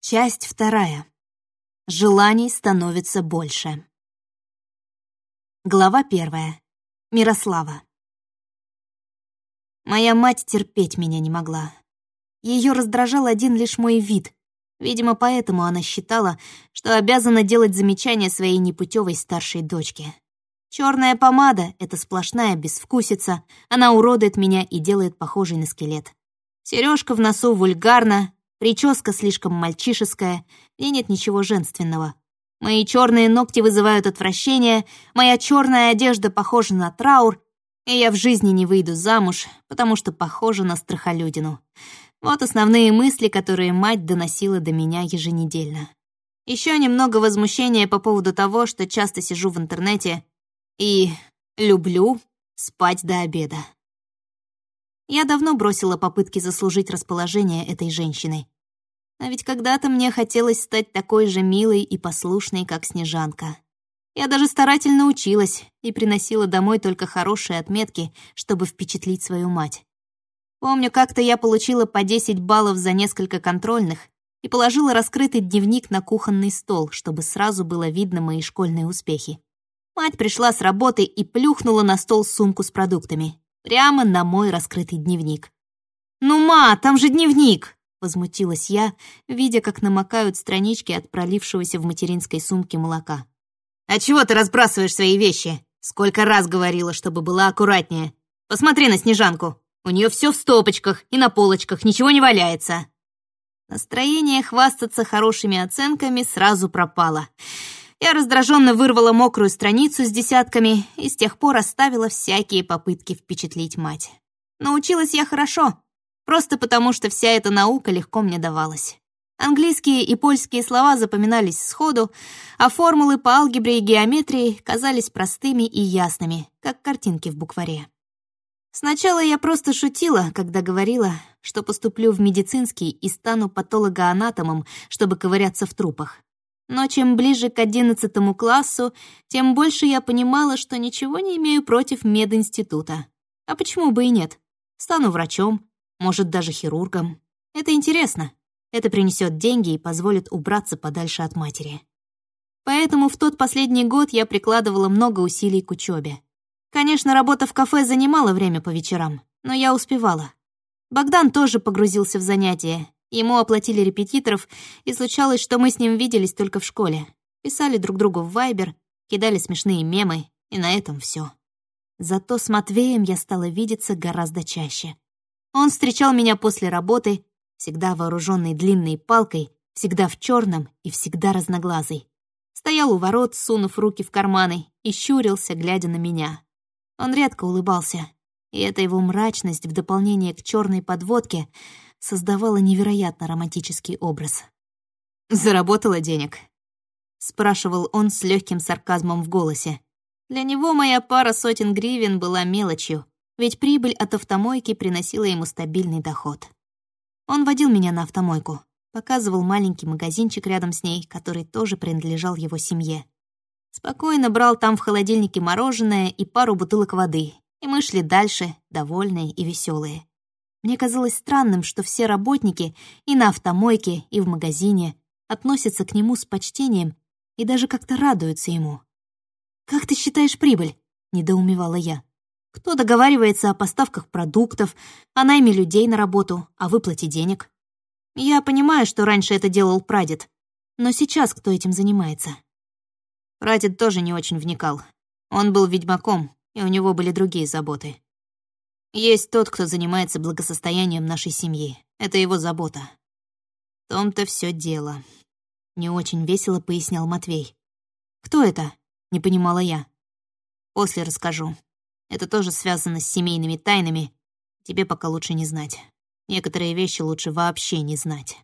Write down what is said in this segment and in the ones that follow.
Часть вторая. Желаний становится больше. Глава первая. Мирослава. Моя мать терпеть меня не могла. Ее раздражал один лишь мой вид. Видимо, поэтому она считала, что обязана делать замечания своей непутевой старшей дочке. Черная помада — это сплошная безвкусица, она уродует меня и делает похожей на скелет. Сережка в носу вульгарна, прическа слишком мальчишеская, и нет ничего женственного. Мои черные ногти вызывают отвращение, моя черная одежда похожа на траур, и я в жизни не выйду замуж, потому что похожа на страхолюдину. Вот основные мысли, которые мать доносила до меня еженедельно. Еще немного возмущения по поводу того, что часто сижу в интернете и люблю спать до обеда. Я давно бросила попытки заслужить расположение этой женщины. А ведь когда-то мне хотелось стать такой же милой и послушной, как Снежанка. Я даже старательно училась и приносила домой только хорошие отметки, чтобы впечатлить свою мать. Помню, как-то я получила по 10 баллов за несколько контрольных и положила раскрытый дневник на кухонный стол, чтобы сразу было видно мои школьные успехи. Мать пришла с работы и плюхнула на стол сумку с продуктами. Прямо на мой раскрытый дневник. «Ну, ма, там же дневник!» — возмутилась я, видя, как намокают странички от пролившегося в материнской сумке молока. «А чего ты разбрасываешь свои вещи? Сколько раз говорила, чтобы была аккуратнее. Посмотри на Снежанку. У нее все в стопочках и на полочках, ничего не валяется». Настроение хвастаться хорошими оценками сразу пропало. Я раздраженно вырвала мокрую страницу с десятками и с тех пор оставила всякие попытки впечатлить мать. Научилась я хорошо, просто потому что вся эта наука легко мне давалась. Английские и польские слова запоминались сходу, а формулы по алгебре и геометрии казались простыми и ясными, как картинки в букваре. Сначала я просто шутила, когда говорила, что поступлю в медицинский и стану патологоанатомом, чтобы ковыряться в трупах. Но чем ближе к одиннадцатому классу, тем больше я понимала, что ничего не имею против мединститута. А почему бы и нет? Стану врачом, может, даже хирургом. Это интересно. Это принесет деньги и позволит убраться подальше от матери. Поэтому в тот последний год я прикладывала много усилий к учебе. Конечно, работа в кафе занимала время по вечерам, но я успевала. Богдан тоже погрузился в занятия, Ему оплатили репетиторов, и случалось, что мы с ним виделись только в школе. Писали друг другу в Вайбер, кидали смешные мемы, и на этом все. Зато с Матвеем я стала видеться гораздо чаще. Он встречал меня после работы, всегда вооруженный длинной палкой, всегда в черном и всегда разноглазый. Стоял у ворот, сунув руки в карманы, и щурился, глядя на меня. Он редко улыбался, и эта его мрачность в дополнение к черной подводке — создавала невероятно романтический образ. «Заработала денег?» — спрашивал он с легким сарказмом в голосе. Для него моя пара сотен гривен была мелочью, ведь прибыль от автомойки приносила ему стабильный доход. Он водил меня на автомойку, показывал маленький магазинчик рядом с ней, который тоже принадлежал его семье. Спокойно брал там в холодильнике мороженое и пару бутылок воды, и мы шли дальше, довольные и веселые. Мне казалось странным, что все работники и на автомойке, и в магазине относятся к нему с почтением и даже как-то радуются ему. «Как ты считаешь прибыль?» — недоумевала я. «Кто договаривается о поставках продуктов, о найме людей на работу, о выплате денег?» Я понимаю, что раньше это делал прадед, но сейчас кто этим занимается? Прадед тоже не очень вникал. Он был ведьмаком, и у него были другие заботы. Есть тот, кто занимается благосостоянием нашей семьи. Это его забота. В том-то все дело. Не очень весело пояснял Матвей. Кто это? Не понимала я. После расскажу. Это тоже связано с семейными тайнами. Тебе пока лучше не знать. Некоторые вещи лучше вообще не знать.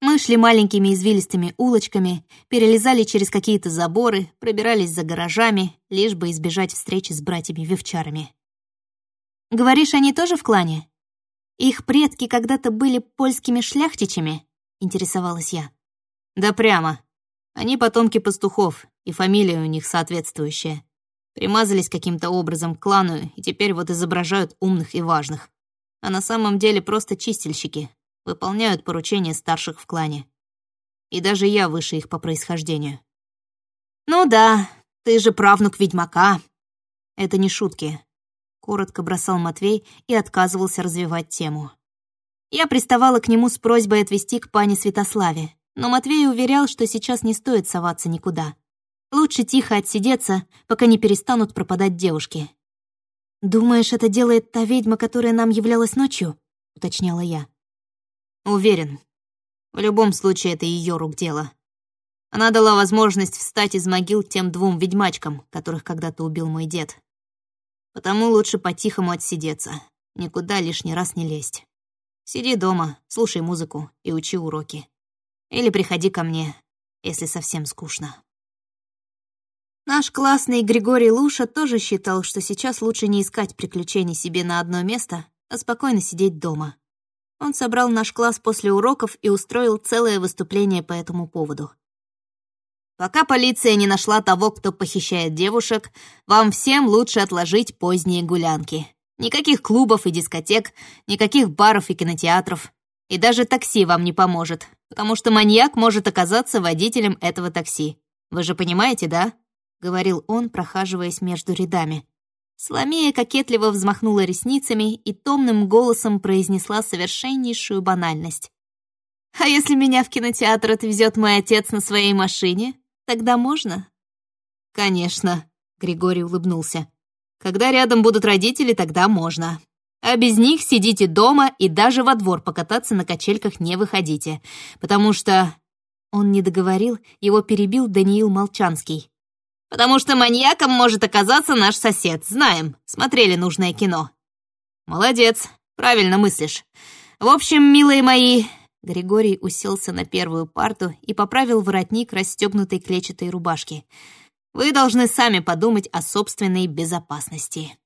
Мы шли маленькими извилистыми улочками, перелезали через какие-то заборы, пробирались за гаражами, лишь бы избежать встречи с братьями-вивчарами. Говоришь, они тоже в клане? Их предки когда-то были польскими шляхтичами?» — интересовалась я. «Да прямо. Они потомки пастухов, и фамилия у них соответствующая. Примазались каким-то образом к клану и теперь вот изображают умных и важных. А на самом деле просто чистильщики. выполняют поручения старших в клане. И даже я выше их по происхождению. «Ну да, ты же правнук ведьмака». «Это не шутки», — коротко бросал Матвей и отказывался развивать тему. Я приставала к нему с просьбой отвезти к пане Святославе, но Матвей уверял, что сейчас не стоит соваться никуда. Лучше тихо отсидеться, пока не перестанут пропадать девушки. «Думаешь, это делает та ведьма, которая нам являлась ночью?» — уточняла я. «Уверен. В любом случае, это ее рук дело. Она дала возможность встать из могил тем двум ведьмачкам, которых когда-то убил мой дед. Потому лучше по-тихому отсидеться, никуда лишний раз не лезть. Сиди дома, слушай музыку и учи уроки. Или приходи ко мне, если совсем скучно. Наш классный Григорий Луша тоже считал, что сейчас лучше не искать приключений себе на одно место, а спокойно сидеть дома. Он собрал наш класс после уроков и устроил целое выступление по этому поводу. Пока полиция не нашла того, кто похищает девушек, вам всем лучше отложить поздние гулянки. Никаких клубов и дискотек, никаких баров и кинотеатров. И даже такси вам не поможет, потому что маньяк может оказаться водителем этого такси. Вы же понимаете, да?» — говорил он, прохаживаясь между рядами. Сламея кокетливо взмахнула ресницами и томным голосом произнесла совершеннейшую банальность. «А если меня в кинотеатр отвезет мой отец на своей машине?» Тогда можно?» «Конечно», — Григорий улыбнулся. «Когда рядом будут родители, тогда можно. А без них сидите дома и даже во двор покататься на качельках не выходите, потому что...» Он не договорил, его перебил Даниил Молчанский. «Потому что маньяком может оказаться наш сосед, знаем, смотрели нужное кино». «Молодец, правильно мыслишь. В общем, милые мои, Григорий уселся на первую парту и поправил воротник расстегнутой клетчатой рубашки. «Вы должны сами подумать о собственной безопасности».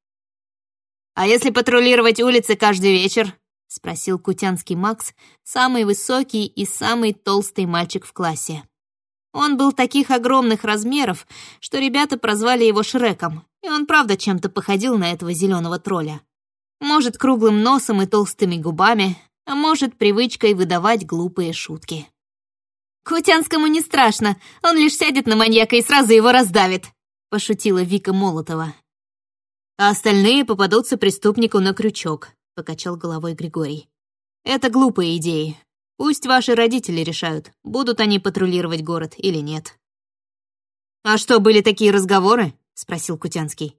«А если патрулировать улицы каждый вечер?» — спросил кутянский Макс, самый высокий и самый толстый мальчик в классе. Он был таких огромных размеров, что ребята прозвали его Шреком, и он правда чем-то походил на этого зеленого тролля. Может, круглым носом и толстыми губами, а может, привычкой выдавать глупые шутки. «Кутянскому не страшно, он лишь сядет на маньяка и сразу его раздавит», — пошутила Вика Молотова. «А остальные попадутся преступнику на крючок», — покачал головой Григорий. «Это глупые идеи. Пусть ваши родители решают, будут они патрулировать город или нет». «А что, были такие разговоры?» — спросил Кутянский.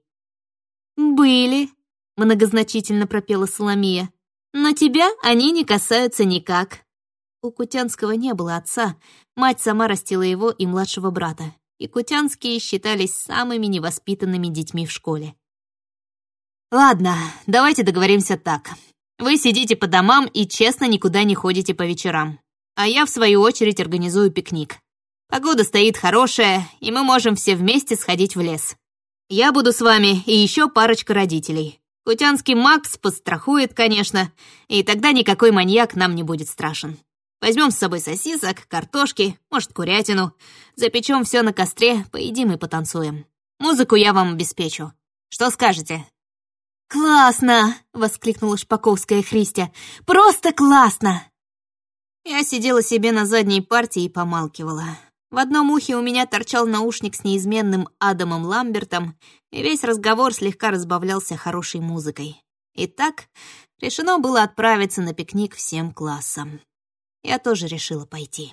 «Были», — многозначительно пропела Соломия. Но тебя они не касаются никак. У Кутянского не было отца, мать сама растила его и младшего брата, и Кутянские считались самыми невоспитанными детьми в школе. «Ладно, давайте договоримся так. Вы сидите по домам и честно никуда не ходите по вечерам. А я, в свою очередь, организую пикник. Погода стоит хорошая, и мы можем все вместе сходить в лес. Я буду с вами и еще парочка родителей. Кутянский Макс подстрахует, конечно, и тогда никакой маньяк нам не будет страшен. Возьмем с собой сосисок, картошки, может, курятину. Запечем все на костре, поедим и потанцуем. Музыку я вам обеспечу. Что скажете?» «Классно!» — воскликнула Шпаковская Христя. «Просто классно!» Я сидела себе на задней партии и помалкивала. В одном ухе у меня торчал наушник с неизменным Адамом Ламбертом, и весь разговор слегка разбавлялся хорошей музыкой. Итак, решено было отправиться на пикник всем классом. Я тоже решила пойти.